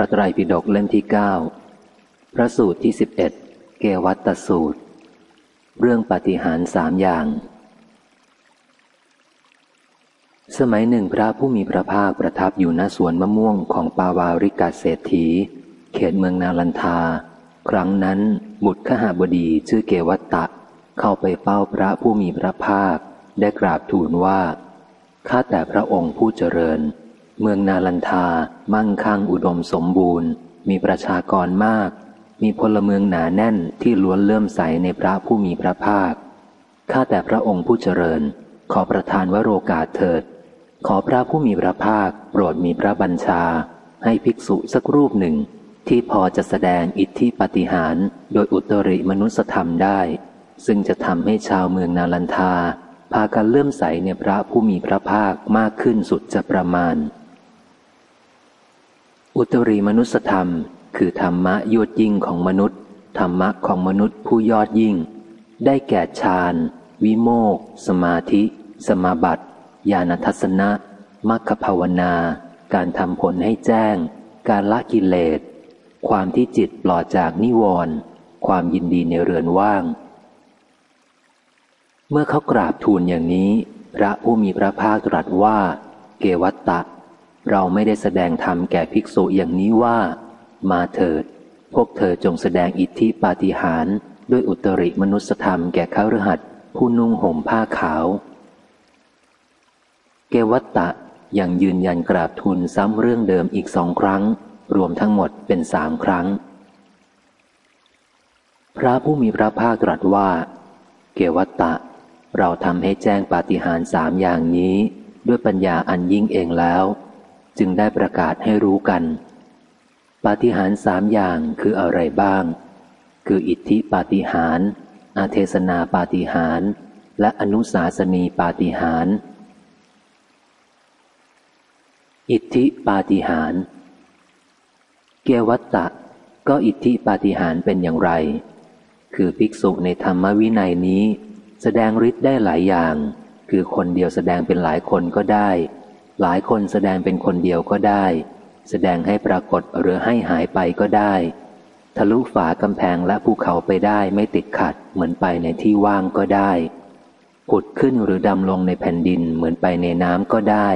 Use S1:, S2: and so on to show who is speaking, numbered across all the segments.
S1: พระไตรปิฎกเล่มที่เก้าพระสูตรที่สิบเอ็ดเกวัตตสูตร เรื่องปฏิหารสามอย่าง สมัยหนึ่งพระผู้มีพระภาคประทับอยู่ณสวนมะม่วงของปาวาริกาเศรษฐี เขตเมืองนาลันทา ครั้งนั้นบุตรขหาบดีชื่อเกวัตตะ เข้าไปเป้าพระผู้มีพระภาค ได้กราบทูลว่า ข้าแต่พระองค์ผู้เจริญ เมืองนาลันทา มั่งคั่งอุดมสมบูรณ์ มีประชากรมาก มีพลเมืองหนาแน่นที่ล้วนเลื่อมใสในพระผู้มีพระภาค ข้าแต่พระองค์ผู้เจริญ ขอประทานวโรกาสเถิด ขอพระผู้มีพระภาค โปรดมีพระบัญชา ให้ภิกษุสักรูปหนึ่ง ที่พอจะแสดงอิทธิปฏิหารโดยอุตริมนุสธรรมได้ ซึ่งจะทำให้ชาวเมืองนาลันทา พากันเลื่อมใสในพระผู้มีพระภาคมากขึ้นสุดจะประมาณ อุตริมนุสธรรม คือธรรมะยอดยิ่งของมนุษย์ ธรรมะของมนุษย์ผู้ยอดยิ่ง ได้แก่ฌานวิโมกสมาธิ สมาบัติญาณทัศนะมัคคภาวนา การทำผลให้แจ้ง การละกิเลส ความที่จิตปลอดจากนิวรณ์ความยินดีในเรือนว่าง เมื่อเขากราบทูลอย่างนี้ พระผู้มีพระภาคตรัสว่า เกวัตตะ เราไม่ได้แสดงธรรมแก่ภิกษุอย่างนี้ว่า มาเถิด พวกเธอจงแสดงอิทธิปาฏิหาริย์ด้วยอุตริมนุสธรรมแก่ข้ารหัสผู้นุ่งห่มผ้าขาว เกวัตตะยังยืนยันกราบทูลซ้ำเรื่องเดิมอีกสองครั้ง รวมทั้งหมดเป็นสามครั้ง พระผู้มีพระภาคตรัสว่า เกวัตตะ เราทำให้แจ้งปาฏิหาริย์สามอย่างนี้ ด้วยปัญญาอันยิ่งเองแล้ว จึงได้ประกาศให้รู้กัน ปาฏิหาริย์สามอย่างคืออะไรบ้าง คืออิทธิปาฏิหาริย์อาเทศนาปาฏิหาริย์และอนุสาสนีปาฏิหาริย์อิทธิปาฏิหาริย์เกวัตตะ ก็อิทธิปาฏิหาริย์เป็นอย่างไร คือภิกษุในธรรมวินัยนี้ แสดงฤทธิ์ได้หลายอย่าง คือคนเดียวแสดงเป็นหลายคนก็ได้ หลายคนแสดงเป็นคนเดียวก็ได้ แสดงให้ปรากฏหรือให้หายไปก็ได้ ทะลุฝากำแพงและภูเขาไปได้ไม่ติดขัดเหมือนไปในที่ว่างก็ได้ผุดขึ้นหรือดำลงในแผ่นดินเหมือนไปในน้ำก็ได้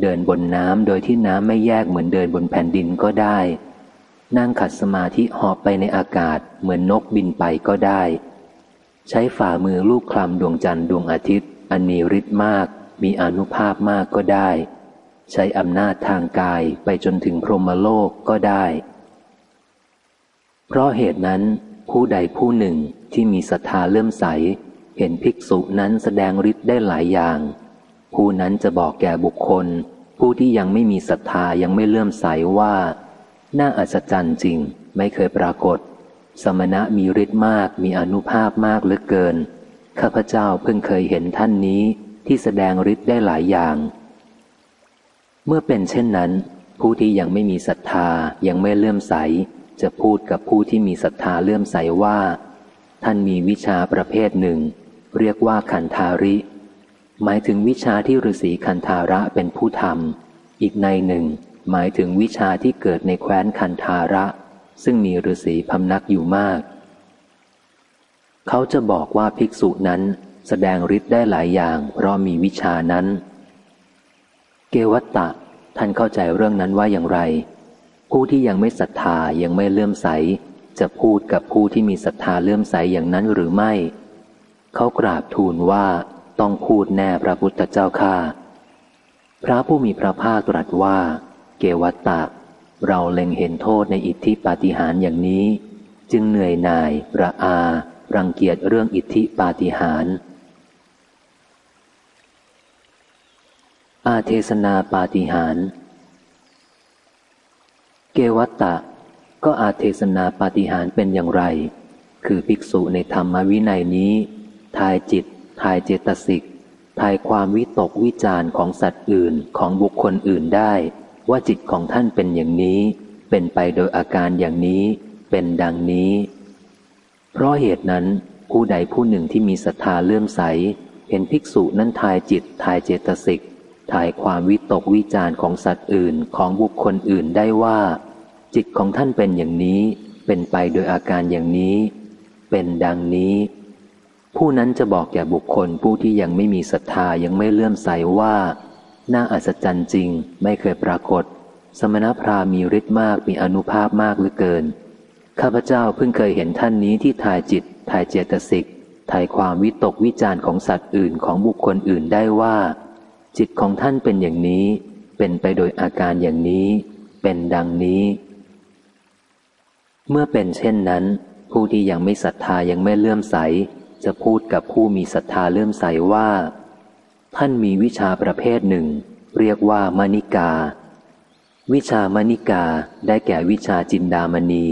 S1: เดินบนน้ำโดยที่น้ำไม่แยกเหมือนเดินบนแผ่นดินก็ได้ นั่งขัดสมาธิหอบไปในอากาศเหมือนนกบินไปก็ได้ ใช้ฝ่ามือลูกคลำดวงจันทร์ดวงอาทิตย์ อันมีฤทธิ์มาก มีอนุภาพมากก็ได้ ใช้อำนาจทางกายไปจนถึงพรหมโลกก็ได้ เพราะเหตุนั้น ผู้ใดผู้หนึ่งที่มีศรัทธาเลื่อมใส เห็นภิกษุนั้นแสดงฤทธิ์ได้หลายอย่าง ผู้นั้นจะบอกแก่บุคคล ผู้ที่ยังไม่มีศรัทธายังไม่เลื่อมใสว่า น่าอัศจรรย์จริงไม่เคยปรากฏ สมณะมีฤทธิ์มากมีอนุภาพมากเหลือเกินข้าพเจ้าเพิ่งเคยเห็นท่านนี้ ที่แสดงฤทธิ์ได้หลายอย่าง เมื่อเป็นเช่นนั้น ผู้ที่ยังไม่มีศรัทธายังไม่เลื่อมใส จะพูดกับผู้ที่มีศรัทธาเลื่อมใสว่า ท่านมีวิชาประเภทหนึ่ง เรียกว่าคันธาริ หมายถึงวิชาที่ฤาษีคันธาระเป็นผู้ทำอีกในหนึ่ง หมายถึงวิชาที่เกิดในแคว้นคันธาระ ซึ่งมีฤาษีพำนักอยู่มาก เขาจะบอกว่าภิกษุนั้น แสดงฤทธิ์ได้หลายอย่างเพราะมีวิชานั้น เกวัตตะ ท่านเข้าใจเรื่องนั้นว่าอย่างไร ผู้ที่ยังไม่ศรัทธายังไม่เลื่อมใส จะพูดกับผู้ที่มีศรัทธาเลื่อมใสอย่างนั้นหรือไม่ เขากราบทูลว่าต้องพูดแน่พระพุทธเจ้าข้าพระผู้มีพระภาคตรัสว่า เกวัตตะ เราเล็งเห็นโทษในอิทธิปาฏิหาริย์อย่างนี้ จึงเหนื่อยหน่ายระอา รังเกียจเรื่องอิทธิปาฏิหาริย์ อาเทศนาปาฏิหาร เกวัตตะ ก็อาเทศนาปาฏิหารเป็นอย่างไร คือภิกษุในธรรมวินัยนี้ ทายจิต ทายเจตสิก ทายความวิตกวิจารของสัตว์อื่นของบุคคลอื่นได้ ว่าจิตของท่านเป็นอย่างนี้ เป็นไปโดยอาการอย่างนี้ เป็นดังนี้ เพราะเหตุนั้นผู้ใดผู้หนึ่งที่มีศรัทธาเลื่อมใส เห็นภิกษุนั้นทายจิต ทายเจตสิก ถ่ายความวิตกวิจารของสัตว์อื่นของบุคคลอื่นได้ว่า จิตของท่านเป็นอย่างนี้ เป็นไปโดยอาการอย่างนี้ เป็นดังนี้ ผู้นั้นจะบอกแก่บุคคลผู้ที่ยังไม่มีศรัทธายังไม่เลื่อมใสว่า น่าอัศจรรย์จริง ไม่เคยปรากฏ สมณพราหมีฤทธิ์มากมีอนุภาพมากเหลือเกิน ข้าพเจ้าเพิ่งเคยเห็นท่านนี้ที่ถ่ายจิตถ่ายเจตสิกถ่ายความวิตกวิจารของสัตว์อื่นของบุคคลอื่นได้ว่า จิตของท่านเป็นอย่างนี้ เป็นไปโดยอาการอย่างนี้ เป็นดังนี้ เมื่อเป็นเช่นนั้น ผู้ที่ยังไม่ศรัทธายังไม่เลื่อมใส จะพูดกับผู้มีศรัทธาเลื่อมใสว่า ท่านมีวิชาประเภทหนึ่ง เรียกว่ามณิกา วิชามณิกาได้แก่วิชาจินดามณี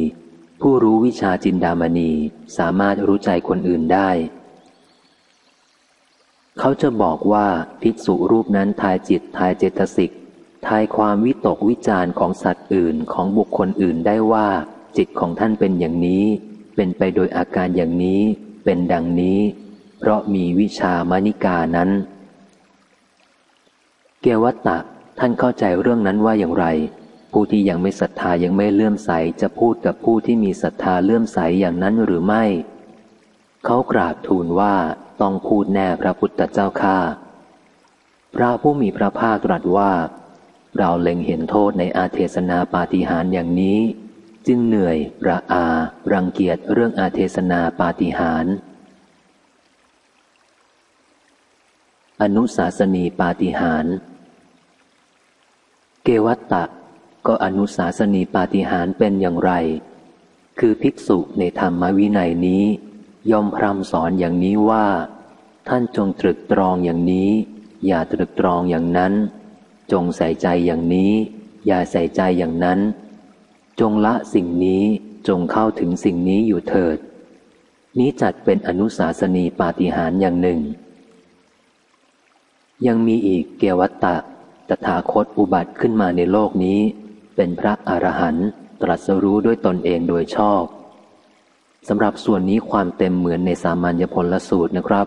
S1: ผู้รู้วิชาจินดามณีสามารถรู้ใจคนอื่นได้ เขาจะบอกว่าภิกษุรูปนั้นทายจิตทายเจตสิกทายความวิตกวิจารของสัตว์อื่นของบุคคลอื่นได้ว่า จิตของท่านเป็นอย่างนี้ เป็นไปโดยอาการอย่างนี้ เป็นดังนี้ เพราะมีวิชามณิกานั้น เกวัตตะท่านเข้าใจเรื่องนั้นว่าอย่างไร ผู้ที่ยังไม่ศรัทธายังไม่เลื่อมใสจะพูดกับผู้ที่มีศรัทธาเลื่อมใสอย่างนั้นหรือไม่ เขากราบทูลว่า ต้องพูดแน่พระพุทธเจ้าข้าพระผู้มีพระภาคตรัสว่า เราเล็งเห็นโทษในอาเทศนาปาฏิหาริย์อย่างนี้ จึงเหนื่อยระอา รังเกียจเรื่องอาเทศนาปาฏิหาริย์อนุสาสนีปาฏิหาร เกวัตตะ ก็อนุสาสนีปาฏิหารเป็นอย่างไร คือภิกษุในธรรมวินัยนี้ ย่อมพร่ำสอนอย่างนี้ว่า ท่านจงตรึกตรองอย่างนี้ อย่าตรึกตรองอย่างนั้น จงใส่ใจอย่างนี้ อย่าใส่ใจอย่างนั้น จงละสิ่งนี้จงเข้าถึงสิ่งนี้อยู่เถิด นี้จัดเป็นอนุสาสนีปาฏิหาริย์อย่างหนึ่ง ยังมีอีกเกวัตตะตถาคตอุบัติขึ้นมาในโลกนี้ เป็นพระอรหันต์ตรัสรู้ด้วยตนเองโดยชอบ สำหรับส่วนนี้ความเต็มเหมือนในสามัญญผลสูตรนะครับ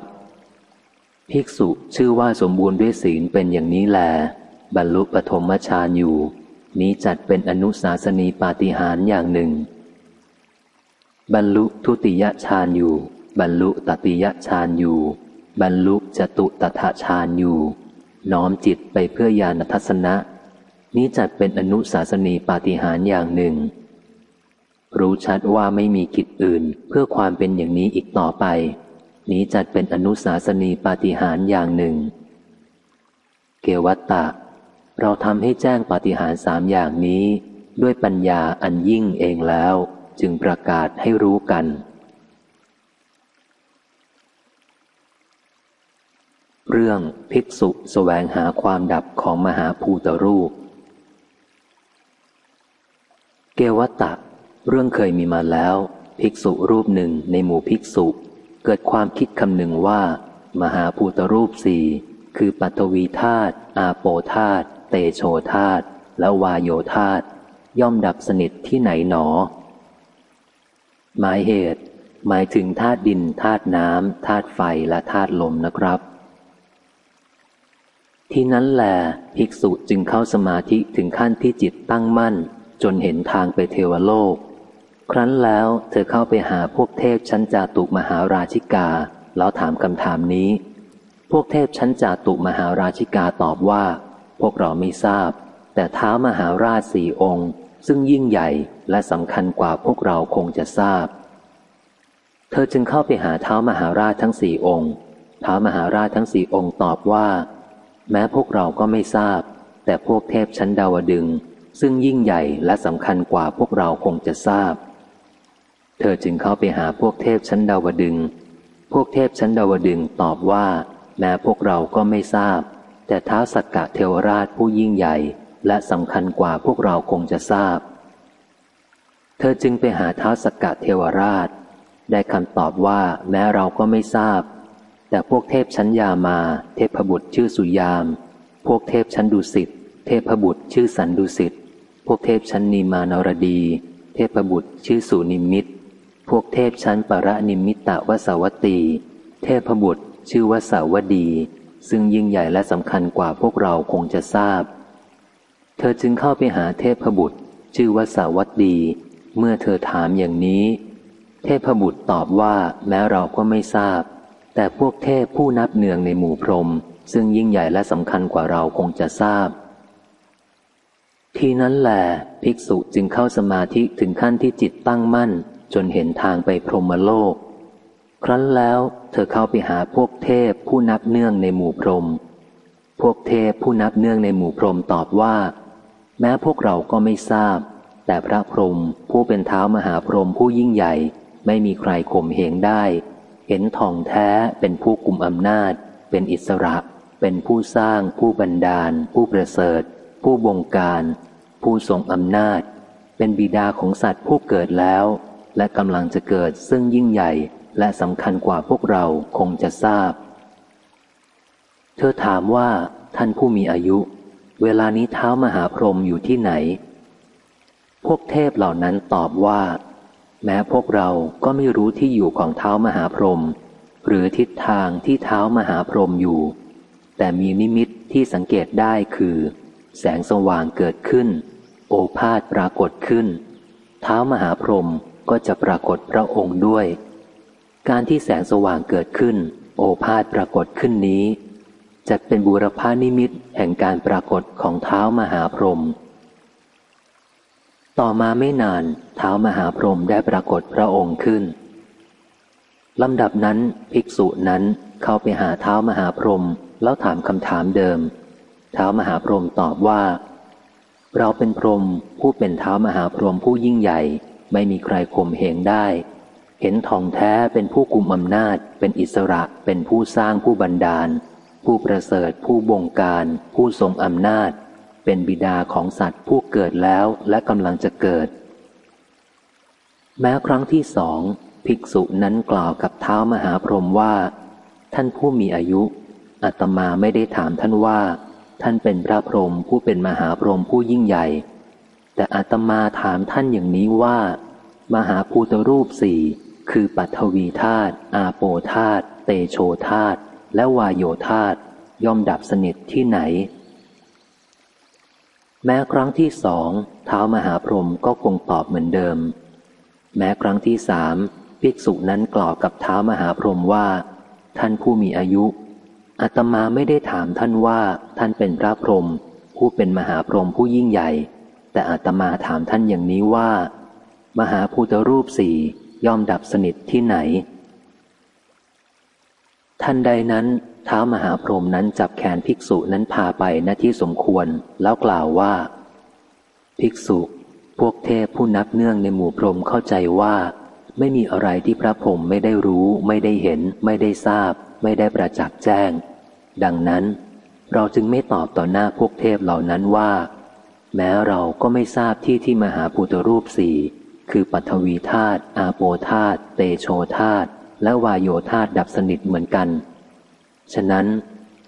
S1: ภิกษุชื่อว่าสมบูรณ์ด้วยศีลเป็นอย่างนี้แล บรรลุปฐมฌานอยู่ นี้จัดเป็นอนุสาสนีปาฏิหาริย์อย่างหนึ่ง บรรลุทุติยฌานอยู่ บรรลุตติยฌานอยู่ บรรลุจตุตถฌานอยู่ น้อมจิตไปเพื่อญาณทัศนะ นี้จัดเป็นอนุสาสนีปาฏิหาริย์อย่างหนึ่ง รู้ชัดว่าไม่มีกิจอื่นเพื่อความเป็นอย่างนี้อีกต่อไป นี้จัดเป็นอนุสาสนีปาฏิหาริย์อย่างหนึ่ง เกวัตตะ เราทำให้แจ้งปาฏิหาริย์สามอย่างนี้ ด้วยปัญญาอันยิ่งเองแล้ว จึงประกาศให้รู้กัน เรื่องภิกษุสแสวงหาความดับของมหาภูตรูป เกวัตตะ เรื่องเคยมีมาแล้ว ภิกษุรูปหนึ่งในหมู่ภิกษุ เกิดความคิดคำหนึ่งว่า มหาภูตรูปสี่คือปัตวีธาตุอาโปธาตุเตโชธาตุและวายโยธาตุย่อมดับสนิทที่ไหนหนอ หมายเหตุ หมายถึงธาตุดินธาตุน้ำธาตุไฟและธาตุลมนะครับ ที่นั้นแหลภิกษุจึงเข้าสมาธิถึงขั้นที่จิตตั้งมั่น จนเห็นทางไปเทวโลก ครั้นแล้วเธอเข้าไปหาพวกเทพชั้นจาตุมหาราชิกา แล้วถามคำถามนี้ พวกเทพชั้นจาตุมหาราชิกาตอบว่า พวกเราไม่ทราบ แต่เท้ามหาราชสี่องค์ ซึ่งยิ่งใหญ่และสำคัญกว่าพวกเราคงจะทราบ เธอจึงเข้าไปหาเท้ามหาราชทั้งสี่องค์เท้ามหาราชทั้งสี่องค์ตอบว่า แม้พวกเราก็ไม่ทราบ แต่พวกเทพชั้นดาวดึง ซึ่งยิ่งใหญ่และสำคัญกว่าพวกเราคงจะทราบ เธอจึงเข้าไปหาพวกเทพชั้นดาวดึง พวกเทพชั้นดาวดึงตอบว่า แม้พวกเราก็ไม่ทราบ แต่ท้าวสักกะเทวราชผู้ยิ่งใหญ่ และสำคัญกว่าพวกเราคงจะทราบ เธอจึงไปหาท้าวสักกะเทวราช ได้คำตอบว่าแม้เราก็ไม่ทราบ แต่พวกเทพชั้นยามา เทพบุตรชื่อสุยาม พวกเทพชั้นดุสิตเทพบุตรชื่อสันดุสิตพวกเทพชั้นนิมานรดี เทพบุตรชื่อสุนิมิต พวกเทพชั้นปรนิมิตตวสาวตี เทพบุตร ชื่อวสาวดี ซึ่งยิ่งใหญ่และสำคัญกว่าพวกเราคงจะทราบ เธอจึงเข้าไปหาเทพบุตร ชื่อวสาวดี เมื่อเธอถามอย่างนี้ เทพบุตรตอบว่าแม้เราก็ไม่ทราบ แต่พวกเทพผู้นับเนืองในหมู่พรหมซึ่งยิ่งใหญ่และสำคัญกว่าเราคงจะทราบ ทีนั้นแหลภิกษุจึงเข้าสมาธิถึงขั้นที่จิตตั้งมั่น จนเห็นทางไปพรหมโลก ครั้นแล้วเธอเข้าไปหาพวกเทพผู้นับเนื่องในหมู่พรหมพวกเทพผู้นับเนื่องในหมู่พรหมตอบว่า แม้พวกเราก็ไม่ทราบ แต่พระพรหมผู้เป็นเท้ามหาพรหมผู้ยิ่งใหญ่ไม่มีใครข่มเหงได้ เห็นทองแท้เป็นผู้กุมอำนาจ เป็นอิสระ เป็นผู้สร้าง ผู้บันดาล ผู้ประเสริฐ ผู้บงการ ผู้ทรงอำนาจ เป็นบิดาของสัตว์ผู้เกิดแล้ว และกำลังจะเกิดซึ่งยิ่งใหญ่และสำคัญกว่าพวกเราคงจะทราบ เธอถามว่าท่านผู้มีอายุ เวลานี้เท้ามหาพรหมอยู่ที่ไหน พวกเทพเหล่านั้นตอบว่า แม้พวกเราก็ไม่รู้ที่อยู่ของเท้ามหาพรหมหรือทิศทางที่เท้ามหาพรหมอยู่ แต่มีนิมิตที่สังเกตได้คือ แสงสว่างเกิดขึ้น โอภาษปรากฏขึ้น เท้ามหาพรหม ก็จะปรากฏพระองค์ด้วย การที่แสงสว่างเกิดขึ้น โอภาษปรากฏขึ้นนี้ จัดเป็นบูรพานิมิตแห่งการปรากฏของเท้ามหาพรหมต่อมาไม่นานเท้ามหาพรหมได้ปรากฏพระองค์ขึ้นลำดับนั้นภิกษุนั้นเข้าไปหาเท้ามหาพรหมแล้วถามคำถามเดิม เท้ามหาพรหมตอบว่า เราเป็นพรหมผู้เป็นเท้ามหาพรหมผู้ยิ่งใหญ่ ไม่มีใครข่มเหงได้ เห็นทองแท้เป็นผู้กุมอำนาจ เป็นอิสระเป็นผู้สร้างผู้บันดาล ผู้ประเสริฐผู้บงการ ผู้ทรงอำนาจ เป็นบิดาของสัตว์ผู้เกิดแล้วและกำลังจะเกิด แม้ครั้งที่สองภิกษุนั้นกล่าวกับเท้ามหาพรหมว่า ท่านผู้มีอายุอาตมาไม่ได้ถามท่านว่า ท่านเป็นพระพรหมผู้เป็นมหาพรหมผู้ยิ่งใหญ่ แต่อาตมาถามท่านอย่างนี้ว่า มหาภูตรูปสี่คือปัทวีธาตุอาโปธาตุเตโชธาตุและวายโยธาตุย่อมดับสนิทที่ไหน แม้ครั้งที่สองเท้ามหาพรหมก็คงตอบเหมือนเดิม แม้ครั้งที่สามภิกษุนั้นกล่าวกับเท้ามหาพรหมว่า ท่านผู้มีอายุอาตมาไม่ได้ถามท่านว่าท่านเป็นพระพรหมผู้เป็นมหาพรหมผู้ยิ่งใหญ่ แต่อาตมาถามท่านอย่างนี้ว่า มหาภูตรูปสี่ย่อมดับสนิทที่ไหนทันใดนั้นเท้ามหาพรหมนั้นจับแขนภิกษุนั้นพาไปณที่สมควรแล้วกล่าวว่า ภิกษุพวกเทพผู้นับเนื่องในหมู่พรหมเข้าใจว่า ไม่มีอะไรที่พระพรหมไม่ได้รู้ ไม่ได้เห็น ไม่ได้ทราบ ไม่ได้ประจักษ์แจ้ง ดังนั้น เราจึงไม่ตอบต่อหน้าพวกเทพเหล่านั้นว่า แม้เราก็ไม่ทราบที่ที่มหาภูตรูปสี่คือปัทวีธาตุอาโปธาตุเตโชธาตุและวายโยธาดับสนิทเหมือนกัน ฉะนั้น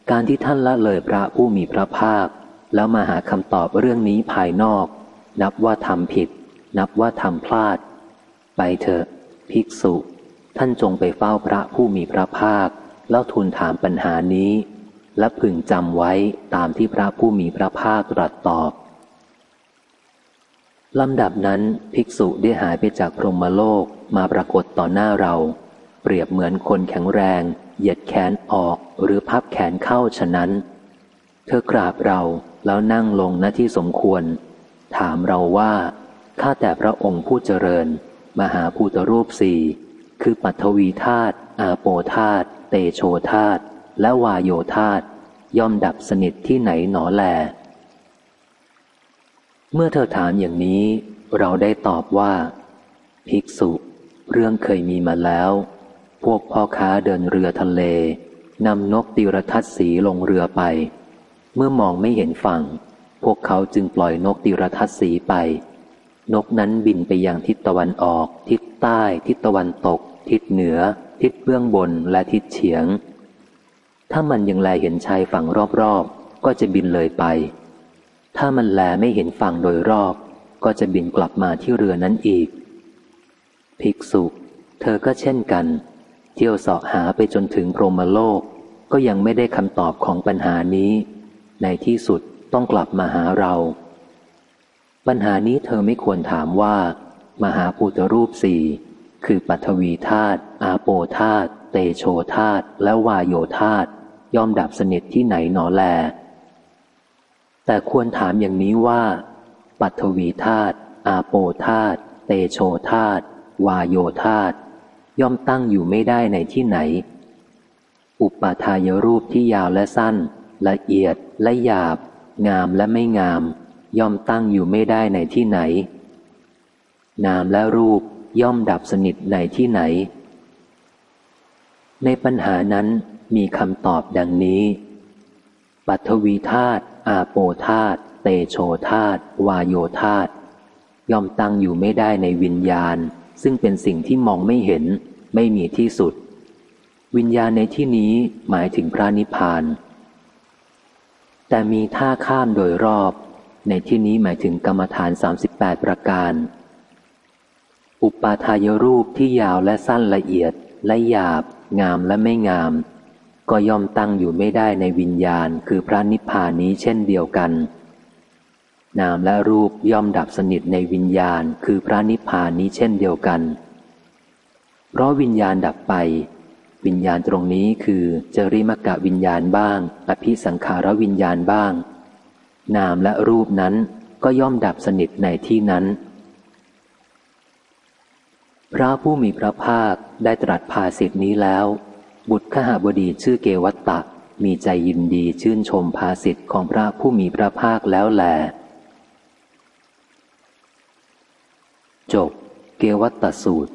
S1: การที่ท่านละเลยพระผู้มีพระภาค แล้วมาหาคำตอบเรื่องนี้ภายนอก นับว่าทำผิด นับว่าทำพลาด ไปเถอะ ภิกษุ ท่านจงไปเฝ้าพระผู้มีพระภาค แล้วทูลถามปัญหานี้ และพึงจำไว้ตามที่พระผู้มีพระภาคตรัสตอบ ลำดับนั้นภิกษุได้หายไปจากพรหมโลกมาปรากฏต่อหน้าเรา เปรียบเหมือนคนแข็งแรง เหยียดแขนออกหรือพับแขนเข้าฉะนั้น เธอกราบเราแล้วนั่งลงณที่สมควร ถามเราว่าข้าแต่พระองค์ผู้เจริญ มหาภูตรูปสี่คือปัทวีธาตุอาโปธาตุเตโชธาตุและวายโยธาตุย่อมดับสนิทที่ไหนหนอแล เมื่อเธอถามอย่างนี้ เราได้ตอบว่า ภิกษุ เรื่องเคยมีมาแล้ว พวกพ่อค้าเดินเรือทะเล นำนกติรทัศสีลงเรือไป เมื่อมองไม่เห็นฝั่ง พวกเขาจึงปล่อยนกติรทัศสีไป นกนั้นบินไปยังทิศตะวันออก ทิศใต้ ทิศตะวันตก ทิศเหนือ ทิศเบื้องบนและทิศเฉียง ถ้ามันยังแลเห็นชายฝั่งรอบๆ ก็จะบินเลยไป ถ้ามันแลไม่เห็นฝั่งโดยรอบ ก็จะบินกลับมาที่เรือนั้นอีก ภิกษุ เธอก็เช่นกัน เที่ยวสาะหาไปจนถึงพรหมโลก ก็ยังไม่ได้คำตอบของปัญหานี้ ในที่สุดต้องกลับมาหาเราปปัญหานี้เธอไม่ควรถามว่า มหาภูตรูปสี่คือปัทวีธาตุอาโปธาตุเตโชธาตุและวายโยธาตุย่อมดับสนิทที่ไหนหนอแล แต่ควรถามอย่างนี้ว่า ปัทวีธาตุอาโปธาตุเตโชธาตุวายโยธาตุย่อมตั้งอยู่ไม่ได้ในที่ไหน อุปาทายรูปที่ยาวและสั้น ละเอียดและหยาบ งามและไม่งาม ย่อมตั้งอยู่ไม่ได้ในที่ไหน นามและรูปย่อมดับสนิทในที่ไหน ในปัญหานั้นมีคำตอบดังนี้ ปัทวีธาตุ อาโปธาตเตโชธาตวายโยธาตย่อมตั้งอยู่ไม่ได้ในวิญญาณ ซึ่งเป็นสิ่งที่มองไม่เห็น ไม่มีที่สุด วิญญาณในที่นี้หมายถึงพระนิพพาน แต่มีท่าข้ามโดยรอบ ในที่นี้หมายถึงกรรมฐาน 38 ประการ อุปาทายรูปที่ยาวและสั้นละเอียดและหยาบ งามและไม่งาม ก็ย่อมตั้งอยู่ไม่ได้ในวิญญาณคือพระนิพพานนี้เช่นเดียวกัน นามและรูปย่อมดับสนิทในวิญญาณคือพระนิพพานนี้เช่นเดียวกัน เพราะวิญญาณดับไป วิญญาณตรงนี้คือจริมกะวิญญาณบ้าง อภิสังขารวิญญาณบ้าง นามและรูปนั้นก็ย่อมดับสนิทในที่นั้น พระผู้มีพระภาคได้ตรัสภาสิทธินี้แล้ว บุตรขหบดีชื่อเกวัตตะมีใจยินดีชื่นชมภาสิทธิ์ของพระผู้มีพระภาคแล้วแล จบ เกวัตตสูตร